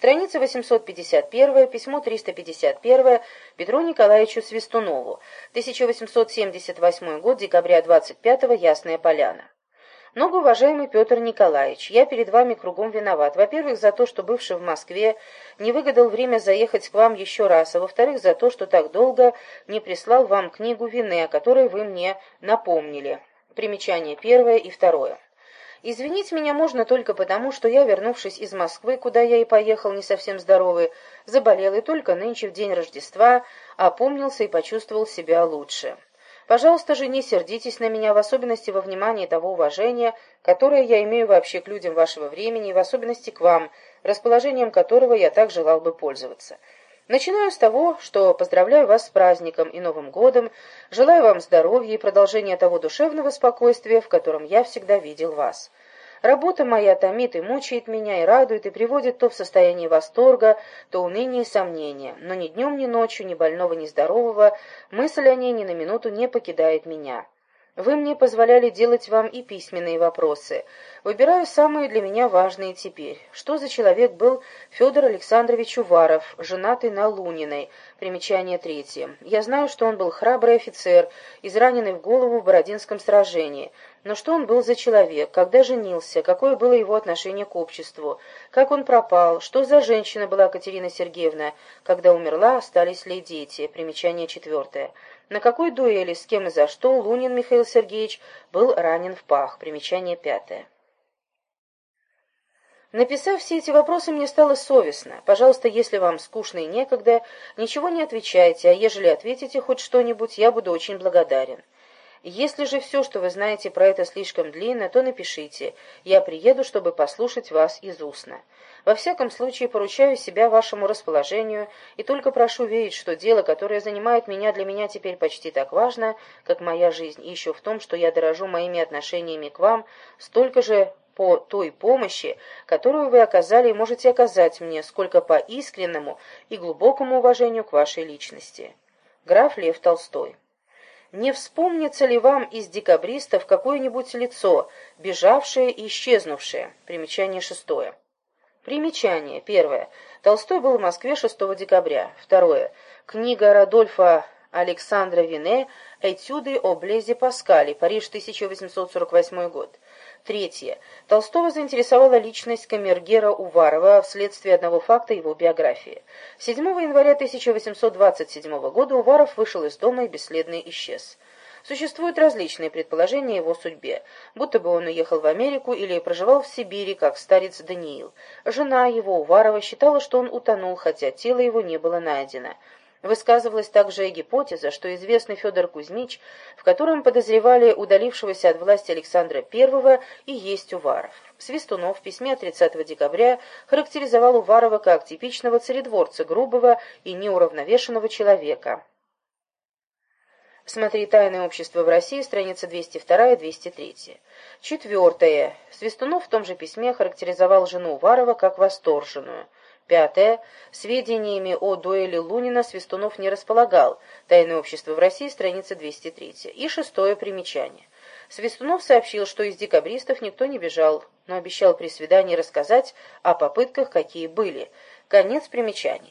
Страница 851, письмо 351 Петру Николаевичу Свистунову, 1878 год, декабря 25 Ясная Поляна. Многоуважаемый Петр Николаевич, я перед вами кругом виноват. Во-первых, за то, что бывший в Москве не выгадал время заехать к вам еще раз, а во-вторых, за то, что так долго не прислал вам книгу вины, о которой вы мне напомнили. Примечание первое и второе. Извинить меня можно только потому, что я, вернувшись из Москвы, куда я и поехал не совсем здоровый, заболел и только нынче в день Рождества опомнился и почувствовал себя лучше. Пожалуйста же, не сердитесь на меня, в особенности во внимании того уважения, которое я имею вообще к людям вашего времени, и в особенности к вам, расположением которого я так желал бы пользоваться. Начинаю с того, что поздравляю вас с праздником и Новым годом, желаю вам здоровья и продолжения того душевного спокойствия, в котором я всегда видел вас. Работа моя томит и мучает меня, и радует, и приводит то в состояние восторга, то уныния и сомнения. Но ни днем, ни ночью, ни больного, ни здорового, мысль о ней ни на минуту не покидает меня. Вы мне позволяли делать вам и письменные вопросы. Выбираю самые для меня важные теперь. Что за человек был Федор Александрович Уваров, женатый на Луниной? Примечание третье. Я знаю, что он был храбрый офицер, израненный в голову в Бородинском сражении. Но что он был за человек, когда женился, какое было его отношение к обществу, как он пропал, что за женщина была Катерина Сергеевна, когда умерла, остались ли дети. Примечание четвертое. На какой дуэли, с кем и за что Лунин Михаил Сергеевич был ранен в пах. Примечание пятое. Написав все эти вопросы, мне стало совестно. Пожалуйста, если вам скучно и некогда, ничего не отвечайте, а ежели ответите хоть что-нибудь, я буду очень благодарен. Если же все, что вы знаете про это, слишком длинно, то напишите. Я приеду, чтобы послушать вас из устно. Во всяком случае, поручаю себя вашему расположению и только прошу верить, что дело, которое занимает меня, для меня теперь почти так важно, как моя жизнь, и еще в том, что я дорожу моими отношениями к вам столько же по той помощи, которую вы оказали и можете оказать мне, сколько по искреннему и глубокому уважению к вашей личности. Граф Лев Толстой не вспомнится ли вам из декабристов какое-нибудь лицо, бежавшее и исчезнувшее? Примечание шестое. Примечание. Первое. Толстой был в Москве 6 декабря. Второе. Книга Радольфа Александра Вине «Этюды о Блезе Паскале», Париж, 1848 год. Третье. Толстого заинтересовала личность камергера Уварова вследствие одного факта его биографии. 7 января 1827 года Уваров вышел из дома и бесследно исчез. Существуют различные предположения о его судьбе, будто бы он уехал в Америку или проживал в Сибири, как старец Даниил. Жена его, Уварова, считала, что он утонул, хотя тело его не было найдено. Высказывалась также и гипотеза, что известный Федор Кузьмич, в котором подозревали удалившегося от власти Александра I, и есть Уваров. Свистунов в письме 30 декабря характеризовал Уварова как типичного царедворца, грубого и неуравновешенного человека. Смотри «Тайное общество в России», страница 202-203. Четвертое. Свистунов в том же письме характеризовал жену Уварова как восторженную. Пятое. Сведениями о дуэли Лунина Свистунов не располагал. Тайное общество в России, страница 203. И шестое примечание. Свистунов сообщил, что из декабристов никто не бежал, но обещал при свидании рассказать о попытках, какие были. Конец примечаний.